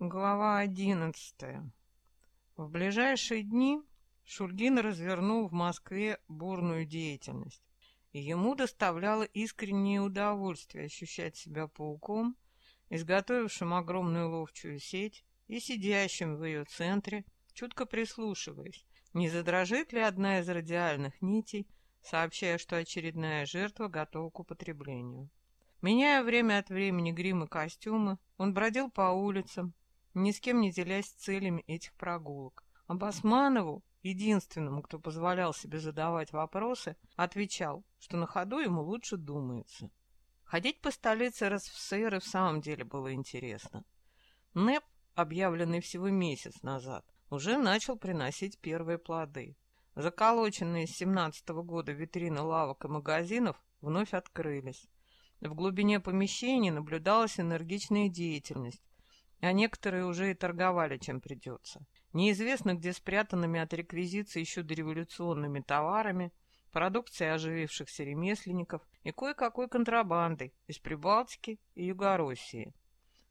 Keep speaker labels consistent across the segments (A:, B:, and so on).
A: Глава одиннадцатая. В ближайшие дни Шульгин развернул в Москве бурную деятельность, и ему доставляло искреннее удовольствие ощущать себя пауком, изготовившим огромную ловчую сеть и сидящим в ее центре, чутко прислушиваясь, не задрожит ли одна из радиальных нитей, сообщая, что очередная жертва готова к употреблению. Меняя время от времени грим и костюмы, он бродил по улицам, ни с кем не делясь целями этих прогулок. Басманову, единственному, кто позволял себе задавать вопросы, отвечал, что на ходу ему лучше думается. Ходить по столице РСФСР и в самом деле было интересно. НЭП, объявленный всего месяц назад, уже начал приносить первые плоды. Заколоченные с 17 -го года витрины лавок и магазинов вновь открылись. В глубине помещений наблюдалась энергичная деятельность, а некоторые уже и торговали, чем придется. Неизвестно, где спрятанными от реквизиции еще дореволюционными товарами, продукцией оживившихся ремесленников и кое-какой контрабандой из Прибалтики и Югороссии.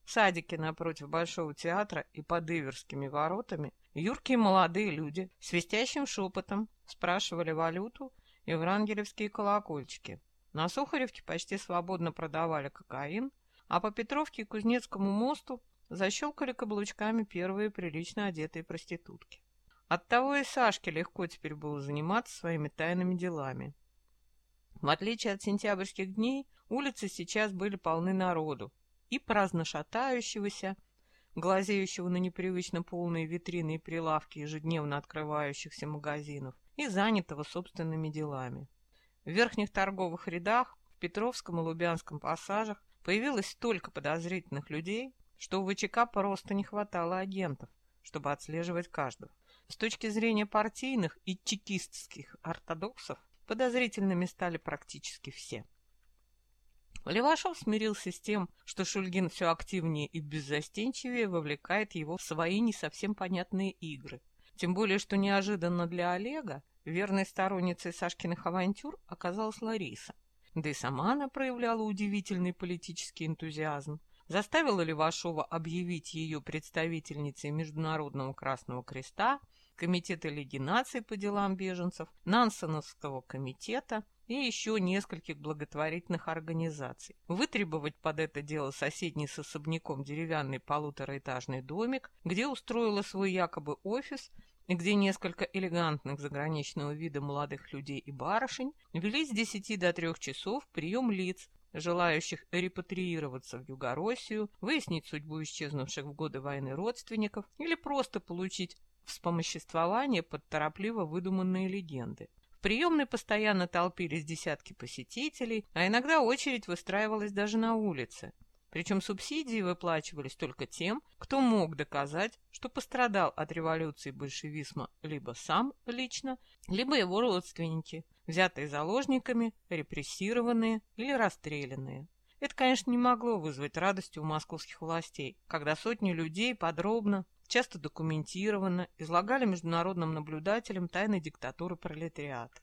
A: В садике напротив Большого театра и под Иверскими воротами юркие молодые люди свистящим шепотом спрашивали валюту и врангелевские колокольчики. На Сухаревке почти свободно продавали кокаин, а по Петровке и Кузнецкому мосту Защелкали каблучками первые прилично одетые проститутки. Оттого и Сашке легко теперь было заниматься своими тайными делами. В отличие от сентябрьских дней, улицы сейчас были полны народу, и праздно шатающегося, глазеющего на непривычно полные витрины и прилавки ежедневно открывающихся магазинов, и занятого собственными делами. В верхних торговых рядах, в Петровском и Лубянском пассажах появилось столько подозрительных людей, что у ВЧК просто не хватало агентов, чтобы отслеживать каждого. С точки зрения партийных и чекистских ортодоксов подозрительными стали практически все. Левашов смирился с тем, что Шульгин все активнее и беззастенчивее вовлекает его в свои не совсем понятные игры. Тем более, что неожиданно для Олега верной сторонницей Сашкиных авантюр оказалась Лариса. Да и сама она проявляла удивительный политический энтузиазм заставила Левашова объявить ее представительницей Международного Красного Креста, Комитета Лиги наций по делам беженцев, Нансеновского комитета и еще нескольких благотворительных организаций. Вытребовать под это дело соседний с особняком деревянный полутораэтажный домик, где устроила свой якобы офис и где несколько элегантных заграничного вида молодых людей и барышень вели с 10 до 3 часов прием лиц, желающих репатриироваться в Югороссию, выяснить судьбу исчезнувших в годы войны родственников или просто получить вспомоществование под торопливо выдуманные легенды. В приемной постоянно толпились десятки посетителей, а иногда очередь выстраивалась даже на улице. Причем субсидии выплачивались только тем, кто мог доказать, что пострадал от революции большевизма либо сам лично, либо его родственники, взятые заложниками, репрессированные или расстрелянные. Это, конечно, не могло вызвать радости у московских властей, когда сотни людей подробно, часто документированно излагали международным наблюдателям тайны диктатуры пролетариата.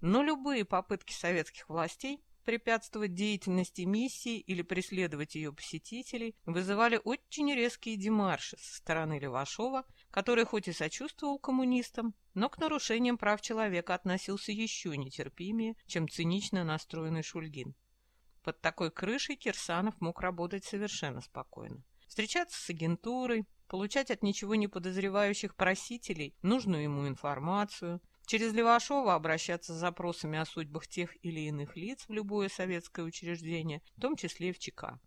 A: Но любые попытки советских властей препятствовать деятельности миссии или преследовать ее посетителей вызывали очень резкие демарши со стороны Левашова, который хоть и сочувствовал коммунистам, но к нарушениям прав человека относился еще нетерпимее, чем цинично настроенный Шульгин. Под такой крышей Кирсанов мог работать совершенно спокойно. Встречаться с агентурой, получать от ничего не подозревающих просителей нужную ему информацию – Через Левашова обращаться с запросами о судьбах тех или иных лиц в любое советское учреждение, в том числе и в ЧК.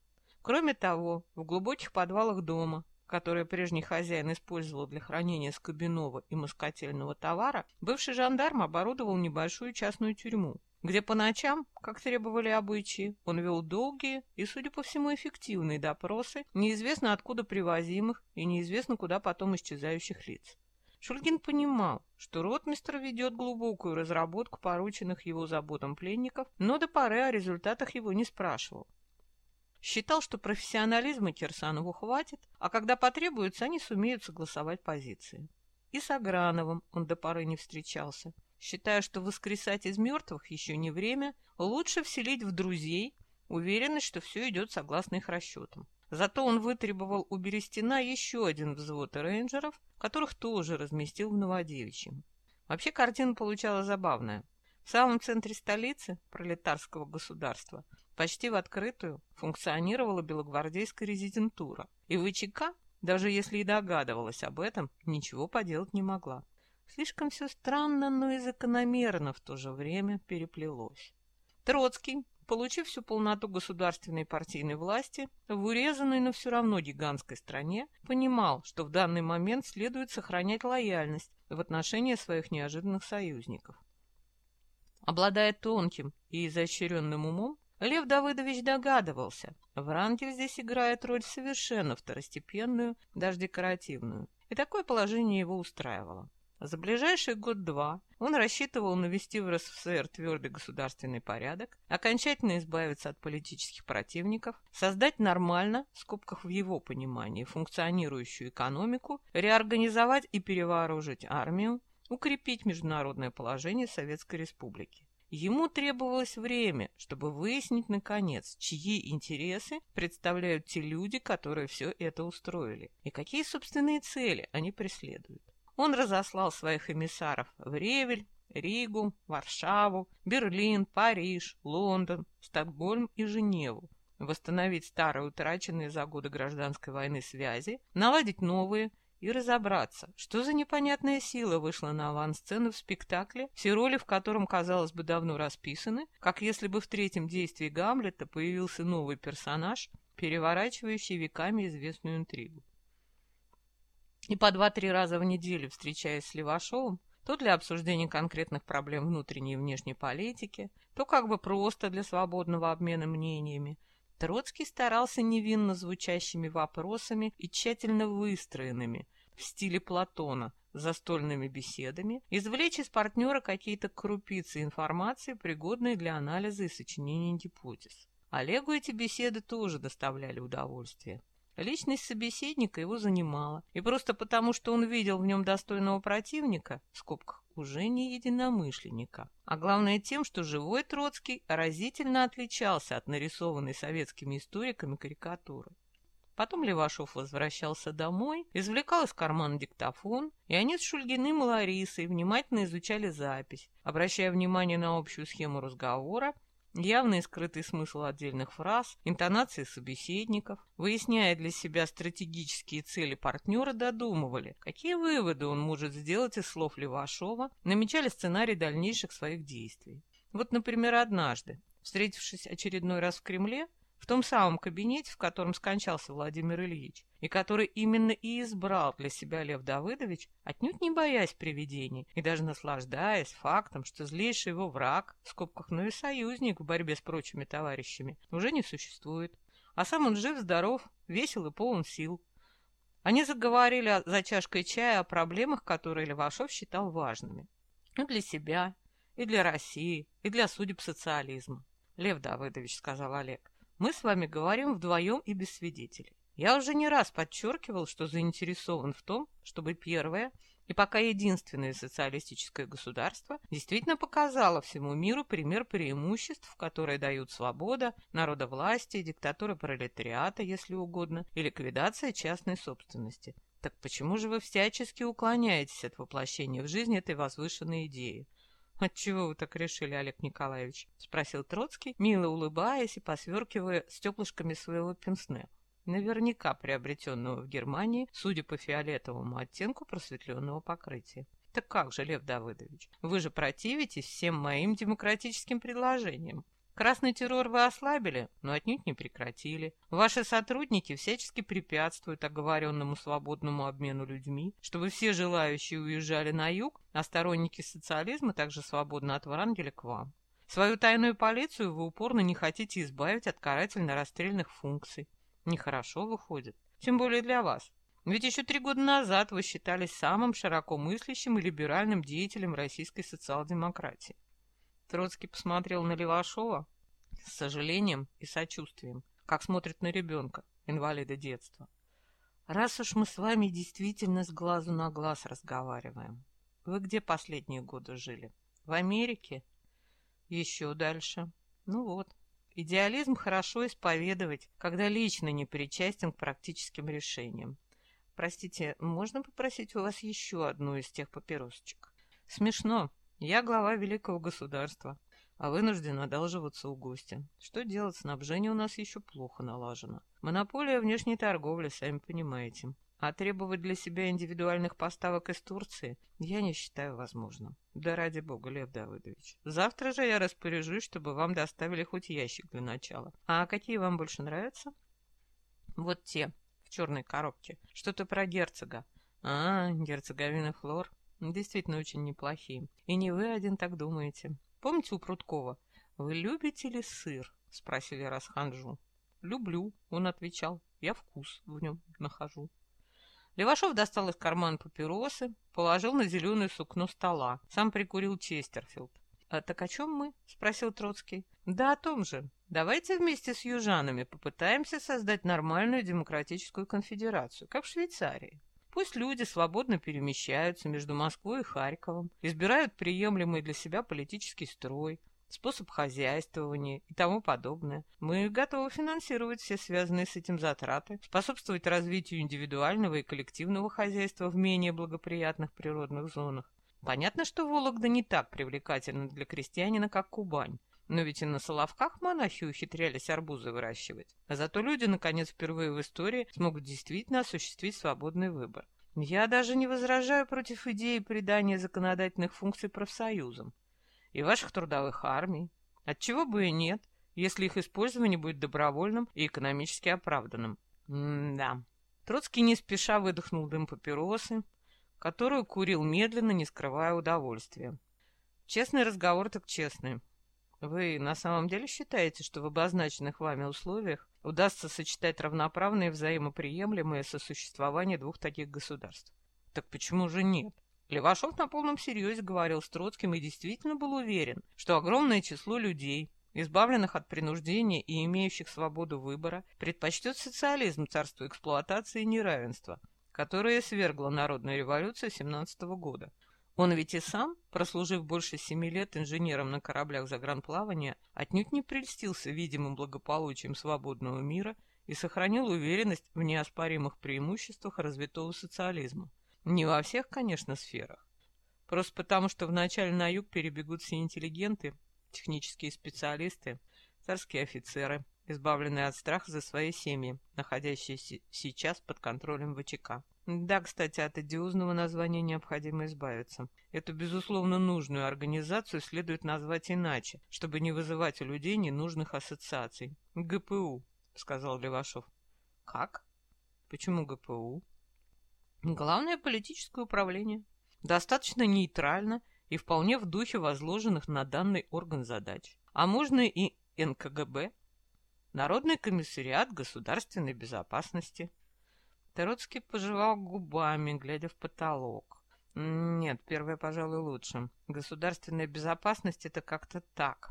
A: Кроме того, в глубоких подвалах дома, которые прежний хозяин использовал для хранения скобяного и москательного товара, бывший жандарм оборудовал небольшую частную тюрьму, где по ночам, как требовали обычаи, он вел долгие и, судя по всему, эффективные допросы неизвестно откуда привозимых и неизвестно куда потом исчезающих лиц. Шульгин понимал, что ротмистр ведет глубокую разработку порученных его заботам пленников, но до поры о результатах его не спрашивал. Считал, что профессионализма Кирсанову хватит, а когда потребуется, они сумеют согласовать позиции. И с Аграновым он до поры не встречался, считая, что воскресать из мертвых еще не время, лучше вселить в друзей уверенность, что все идет согласно их расчетам. Зато он вытребовал у Берестина еще один взвод рейнджеров, которых тоже разместил в Новодевичьем. Вообще картина получалась забавная. В самом центре столицы, пролетарского государства, почти в открытую функционировала белогвардейская резидентура, и ВЧК, даже если и догадывалась об этом, ничего поделать не могла. Слишком все странно, но и закономерно в то же время переплелось. Троцкий, получив всю полноту государственной партийной власти в урезанной, но все равно гигантской стране, понимал, что в данный момент следует сохранять лояльность в отношении своих неожиданных союзников. Обладая тонким и изощренным умом, Лев Давыдович догадывался, Врангель здесь играет роль совершенно второстепенную, даже декоративную, и такое положение его устраивало. За ближайший год-два он рассчитывал навести в РСФСР твердый государственный порядок, окончательно избавиться от политических противников, создать нормально, в скобках в его понимании, функционирующую экономику, реорганизовать и перевооружить армию, укрепить международное положение Советской Республики. Ему требовалось время, чтобы выяснить, наконец, чьи интересы представляют те люди, которые все это устроили, и какие собственные цели они преследуют. Он разослал своих эмиссаров в Ревель, Ригу, Варшаву, Берлин, Париж, Лондон, Стокгольм и Женеву, восстановить старые утраченные за годы гражданской войны связи, наладить новые и разобраться, что за непонятная сила вышла на авансцену в спектакле, все роли в котором, казалось бы, давно расписаны, как если бы в третьем действии Гамлета появился новый персонаж, переворачивающий веками известную интригу. И по два-три раза в неделю, встречаясь с Левашовым, то для обсуждения конкретных проблем внутренней и внешней политики, то как бы просто для свободного обмена мнениями, Троцкий старался невинно звучащими вопросами и тщательно выстроенными, в стиле Платона, застольными беседами, извлечь из партнера какие-то крупицы информации, пригодные для анализа и сочинения гипотез. Олегу эти беседы тоже доставляли удовольствие. Личность собеседника его занимала, и просто потому, что он видел в нем достойного противника, в скобках, уже не единомышленника, а главное тем, что живой Троцкий разительно отличался от нарисованной советскими историками карикатуры. Потом Левашов возвращался домой, извлекал из кармана диктофон, и они с Шульгиным и Ларисой внимательно изучали запись, обращая внимание на общую схему разговора явный скрытый смысл отдельных фраз, интонации собеседников, выясняя для себя стратегические цели партнера, додумывали, какие выводы он может сделать из слов Левашова, намечали сценарий дальнейших своих действий. Вот, например, однажды, встретившись очередной раз в Кремле, в том самом кабинете, в котором скончался Владимир Ильич, и который именно и избрал для себя Лев Давыдович, отнюдь не боясь привидений и даже наслаждаясь фактом, что злейший его враг, в скобках, но и союзник в борьбе с прочими товарищами, уже не существует. А сам он жив-здоров, весел и полон сил. Они заговорили за чашкой чая о проблемах, которые Левашов считал важными. И для себя, и для России, и для судеб социализма. Лев Давыдович, сказал Олег, мы с вами говорим вдвоем и без свидетелей. Я уже не раз подчеркивал, что заинтересован в том, чтобы первое и пока единственное социалистическое государство действительно показало всему миру пример преимуществ, которые дают свобода, народовластие, диктатура пролетариата, если угодно, и ликвидация частной собственности. Так почему же вы всячески уклоняетесь от воплощения в жизнь этой возвышенной идеи? «Отчего вы так решили, Олег Николаевич?» — спросил Троцкий, мило улыбаясь и посверкивая стеклышками своего пенсне, наверняка приобретенного в Германии, судя по фиолетовому оттенку просветленного покрытия. «Так как же, Лев Давыдович, вы же противитесь всем моим демократическим предложениям. Красный террор вы ослабили, но отнюдь не прекратили. Ваши сотрудники всячески препятствуют оговоренному свободному обмену людьми, чтобы все желающие уезжали на юг, а сторонники социализма также свободно от Врангеля к вам. Свою тайную полицию вы упорно не хотите избавить от карательно-расстрельных функций. Нехорошо выходит. Тем более для вас. Ведь еще три года назад вы считались самым широко мыслящим и либеральным деятелем российской социал-демократии. Троцкий посмотрел на Левашова с сожалением и сочувствием, как смотрит на ребенка, инвалида детства. «Раз уж мы с вами действительно с глазу на глаз разговариваем, вы где последние годы жили? В Америке? Еще дальше? Ну вот, Идеализм хорошо исповедовать, когда лично не причастен к практическим решениям. Простите, можно попросить у вас еще одну из тех папиросочек? Смешно. Я глава великого государства, а вынужден одалживаться у гостя. Что делать, снабжение у нас еще плохо налажено. Монополия внешней торговли, сами понимаете. А требовать для себя индивидуальных поставок из Турции я не считаю возможным. Да ради бога, Лев Давыдович. Завтра же я распоряжусь, чтобы вам доставили хоть ящик для начала. А какие вам больше нравятся? Вот те, в черной коробке. Что-то про герцога. А, герцоговина Флор. Действительно очень неплохие. И не вы один так думаете. Помните у Прудкова? «Вы любите ли сыр?» — спросили Расханжу. «Люблю», — он отвечал. «Я вкус в нем нахожу». Левашов достал из кармана папиросы, положил на зеленое сукно стола. Сам прикурил Честерфилд. «А так о чем мы?» — спросил Троцкий. «Да о том же. Давайте вместе с южанами попытаемся создать нормальную демократическую конфедерацию, как в Швейцарии. Пусть люди свободно перемещаются между Москвой и Харьковом, избирают приемлемый для себя политический строй, способ хозяйствования и тому подобное. Мы готовы финансировать все связанные с этим затраты, способствовать развитию индивидуального и коллективного хозяйства в менее благоприятных природных зонах. Понятно, что Вологда не так привлекательна для крестьянина, как Кубань. Но ведь и на Соловках монахи ухитрялись арбузы выращивать. А зато люди, наконец, впервые в истории смогут действительно осуществить свободный выбор. Я даже не возражаю против идеи придания законодательных функций профсоюзам и ваших трудовых армий. Отчего бы и нет, если их использование будет добровольным и экономически оправданным. М-да. Троцкий не спеша выдохнул дым папиросы, которую курил медленно, не скрывая удовольствия. Честный разговор так честный. Вы на самом деле считаете, что в обозначенных вами условиях удастся сочетать равноправное и взаимоприемлемое сосуществование двух таких государств? Так почему же нет? Левашов на полном серьезе говорил с Троцким и действительно был уверен, что огромное число людей, избавленных от принуждения и имеющих свободу выбора, предпочтет социализм царству эксплуатации и неравенства, которое свергло народную революцию 17 года. Он ведь и сам, прослужив больше семи лет инженером на кораблях загранплавания, отнюдь не прельстился видимым благополучием свободного мира и сохранил уверенность в неоспоримых преимуществах развитого социализма. Не во всех, конечно, сферах. Просто потому, что вначале на юг перебегут все интеллигенты, технические специалисты, царские офицеры, избавленные от страха за свои семьи, находящиеся сейчас под контролем ВЧК. Да, кстати, от одиозного названия необходимо избавиться. Эту, безусловно, нужную организацию следует назвать иначе, чтобы не вызывать у людей ненужных ассоциаций. ГПУ, сказал Левашов. Как? Почему ГПУ? Главное политическое управление. Достаточно нейтрально и вполне в духе возложенных на данный орган задач. А можно и НКГБ, Народный комиссариат государственной безопасности. Троцкий пожевал губами, глядя в потолок. Нет, первое, пожалуй, лучше. Государственная безопасность — это как-то так.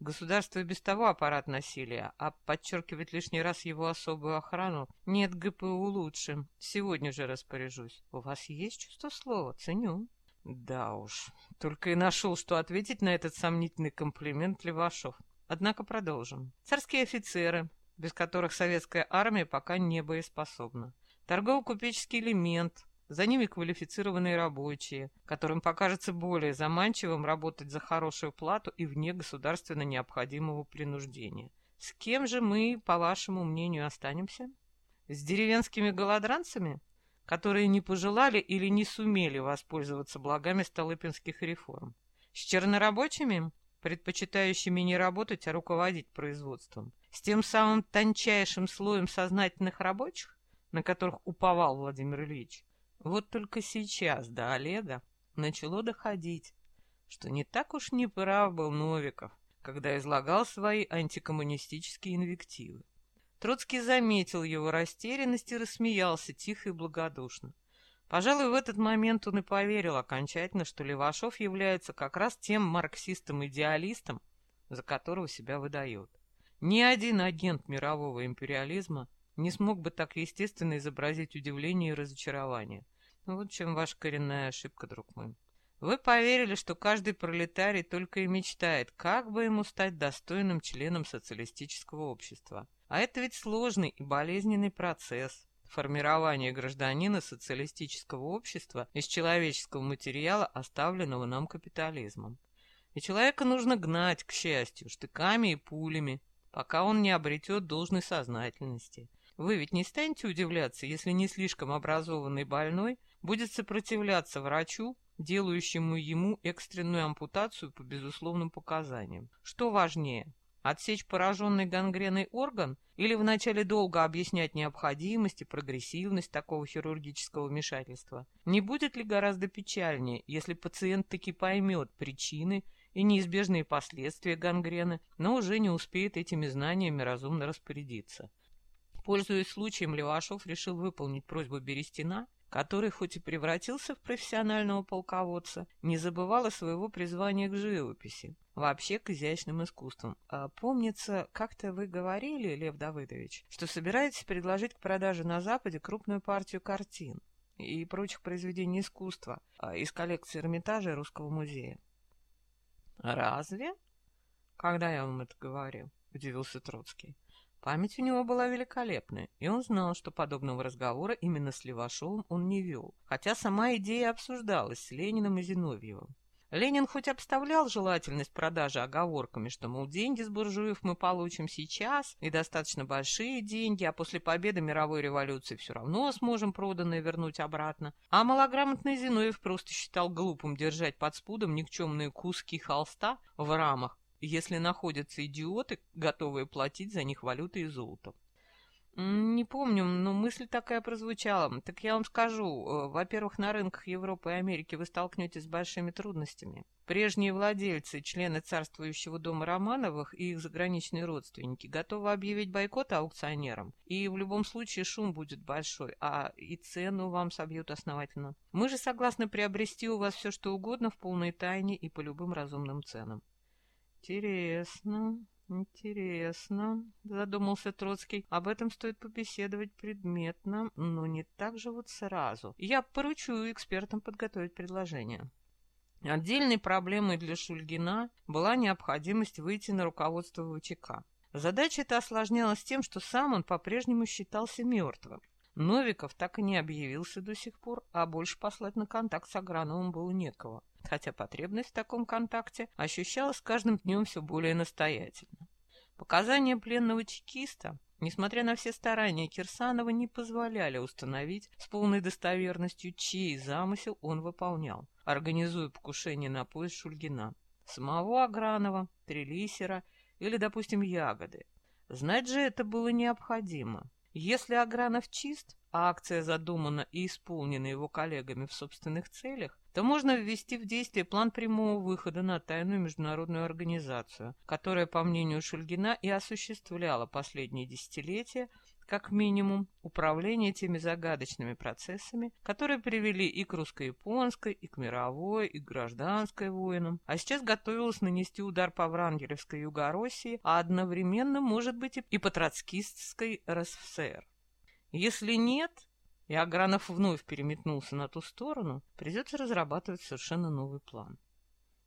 A: Государство без того аппарат насилия, а подчеркивать лишний раз его особую охрану нет ГПУ лучше. Сегодня же распоряжусь. У вас есть чувство слова? Ценю. Да уж, только и нашел, что ответить на этот сомнительный комплимент Левашов. Однако продолжим. Царские офицеры, без которых советская армия пока не боеспособна. Торгово-купеческий элемент, за ними квалифицированные рабочие, которым покажется более заманчивым работать за хорошую плату и вне государственно необходимого принуждения. С кем же мы, по вашему мнению, останемся? С деревенскими голодранцами, которые не пожелали или не сумели воспользоваться благами столыпинских реформ? С чернорабочими, предпочитающими не работать, а руководить производством? С тем самым тончайшим слоем сознательных рабочих, на которых уповал Владимир Ильич? Вот только сейчас до Олега начало доходить, что не так уж не прав был Новиков, когда излагал свои антикоммунистические инвективы. Троцкий заметил его растерянность и рассмеялся тихо и благодушно. Пожалуй, в этот момент он и поверил окончательно, что Левашов является как раз тем марксистом-идеалистом, за которого себя выдает. Ни один агент мирового империализма не смог бы так естественно изобразить удивление и разочарование. Вот чем ваша коренная ошибка, друг мой. Вы поверили, что каждый пролетарий только и мечтает, как бы ему стать достойным членом социалистического общества. А это ведь сложный и болезненный процесс формирования гражданина социалистического общества из человеческого материала, оставленного нам капитализмом. И человека нужно гнать, к счастью, штыками и пулями, пока он не обретет должной сознательности. Вы ведь не станете удивляться, если не слишком образованный больной будет сопротивляться врачу, делающему ему экстренную ампутацию по безусловным показаниям. Что важнее, отсечь пораженный гангреной орган или вначале долго объяснять необходимость и прогрессивность такого хирургического вмешательства? Не будет ли гораздо печальнее, если пациент таки поймет причины и неизбежные последствия гангрены, но уже не успеет этими знаниями разумно распорядиться? Пользуясь случаем, Левашов решил выполнить просьбу Берестина который хоть и превратился в профессионального полководца, не забывал о своего призвания к живописи, вообще к изящным искусствам. А, помнится, как-то вы говорили, Лев Давыдович, что собираетесь предложить к продаже на Западе крупную партию картин и прочих произведений искусства а, из коллекции Эрмитажа Русского музея. «Разве?» «Когда я вам это говорил?» — удивился Троцкий. Память у него была великолепная, и он знал, что подобного разговора именно с Левашовым он не вел, хотя сама идея обсуждалась с Лениным и Зиновьевым. Ленин хоть обставлял желательность продажи оговорками, что, мол, деньги с буржуев мы получим сейчас, и достаточно большие деньги, а после победы мировой революции все равно сможем проданное вернуть обратно. А малограмотный Зиновьев просто считал глупым держать под спудом никчемные куски холста в рамах, если находятся идиоты, готовые платить за них валютой и золотом. Не помню, но мысль такая прозвучала. Так я вам скажу. Э, во-первых, на рынках Европы и Америки вы столкнетесь с большими трудностями. Прежние владельцы, члены царствующего дома Романовых и их заграничные родственники готовы объявить бойкот аукционерам. И в любом случае шум будет большой, а и цену вам собьют основательно. Мы же согласны приобрести у вас все, что угодно в полной тайне и по любым разумным ценам. «Интересно, интересно», — задумался Троцкий. «Об этом стоит побеседовать предметно, но не так же вот сразу. Я поручу экспертам подготовить предложение». Отдельной проблемой для Шульгина была необходимость выйти на руководство ВЧК. Задача эта осложнялась тем, что сам он по-прежнему считался мертвым. Новиков так и не объявился до сих пор, а больше послать на контакт с Аграновым было некого хотя потребность в таком контакте ощущалась с каждым днем все более настоятельно. Показания пленного чекиста, несмотря на все старания Кирсанова, не позволяли установить с полной достоверностью, чей замысел он выполнял, организуя покушение на поезд Шульгина. Самого Агранова, Трелисера или, допустим, Ягоды. Знать же это было необходимо. Если Агранов чист, а акция задумана и исполнена его коллегами в собственных целях, то можно ввести в действие план прямого выхода на тайную международную организацию, которая, по мнению Шульгина, и осуществляла последние десятилетия как минимум, управление теми загадочными процессами, которые привели и к русско-японской, и к мировой, и к гражданской войнам, а сейчас готовилась нанести удар по Врангелевской Юго-России, а одновременно, может быть, и по троцкистской РСФСР. Если нет, и Агранов вновь переметнулся на ту сторону, придется разрабатывать совершенно новый план.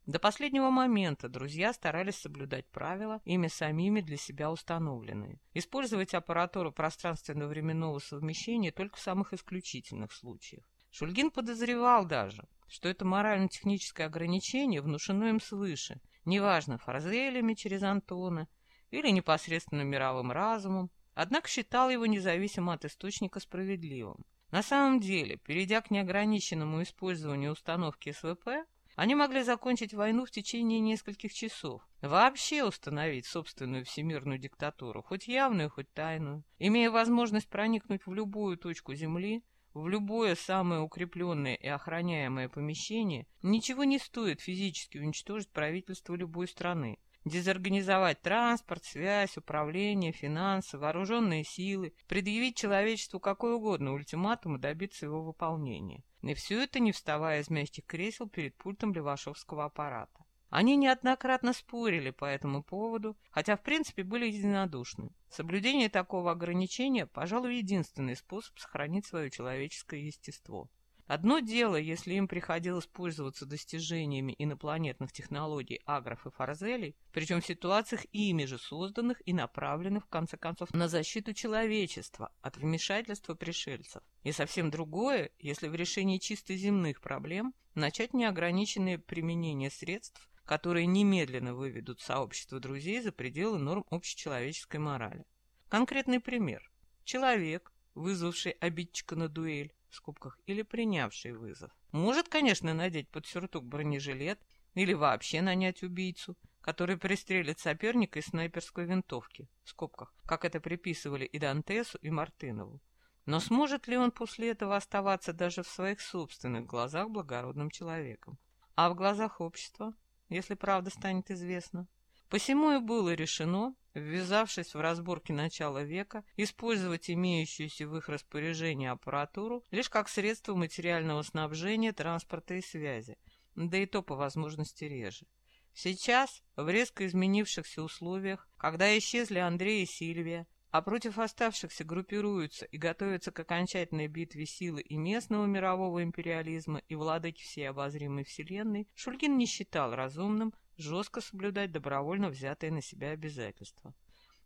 A: До последнего момента друзья старались соблюдать правила, ими самими для себя установленные. Использовать аппаратуру пространственно-временного совмещения только в самых исключительных случаях. Шульгин подозревал даже, что это морально-техническое ограничение внушено им свыше, неважно, форзелями через Антона или непосредственно мировым разумом, однако считал его независимо от источника справедливым. На самом деле, перейдя к неограниченному использованию установки СВП, они могли закончить войну в течение нескольких часов, вообще установить собственную всемирную диктатуру, хоть явную, хоть тайную, имея возможность проникнуть в любую точку Земли, в любое самое укрепленное и охраняемое помещение, ничего не стоит физически уничтожить правительство любой страны, дезорганизовать транспорт, связь, управление, финансы, вооруженные силы, предъявить человечеству какой угодно ультиматум и добиться его выполнения. И все это не вставая из мягких кресел перед пультом левашовского аппарата. Они неоднократно спорили по этому поводу, хотя в принципе были единодушны. Соблюдение такого ограничения, пожалуй, единственный способ сохранить свое человеческое естество. Одно дело, если им приходилось пользоваться достижениями инопланетных технологий агров и фарзелей, причем в ситуациях ими же созданных и направленных, в конце концов, на защиту человечества от вмешательства пришельцев. И совсем другое, если в решении чисто земных проблем начать неограниченное применение средств, которые немедленно выведут сообщество друзей за пределы норм общечеловеческой морали. Конкретный пример. Человек, вызвавший обидчика на дуэль, в скобках, или принявший вызов. Может, конечно, надеть под сюртук бронежилет или вообще нанять убийцу, который пристрелит соперника из снайперской винтовки, в скобках, как это приписывали и Дантесу, и Мартынову. Но сможет ли он после этого оставаться даже в своих собственных глазах благородным человеком? А в глазах общества, если правда станет известна? Посему и было решено, ввязавшись в разборки начала века, использовать имеющуюся в их распоряжении аппаратуру лишь как средство материального снабжения, транспорта и связи, да и то по возможности реже. Сейчас, в резко изменившихся условиях, когда исчезли Андрей и Сильвия, а против оставшихся группируются и готовятся к окончательной битве силы и местного мирового империализма и владыки всей обозримой вселенной, Шульгин не считал разумным жестко соблюдать добровольно взятые на себя обязательства.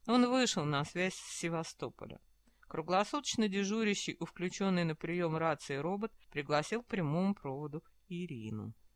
A: Он вышел на связь с Севастополя. Круглосуточно дежурящий у включенной на прием рации робот пригласил к прямому проводу Ирину.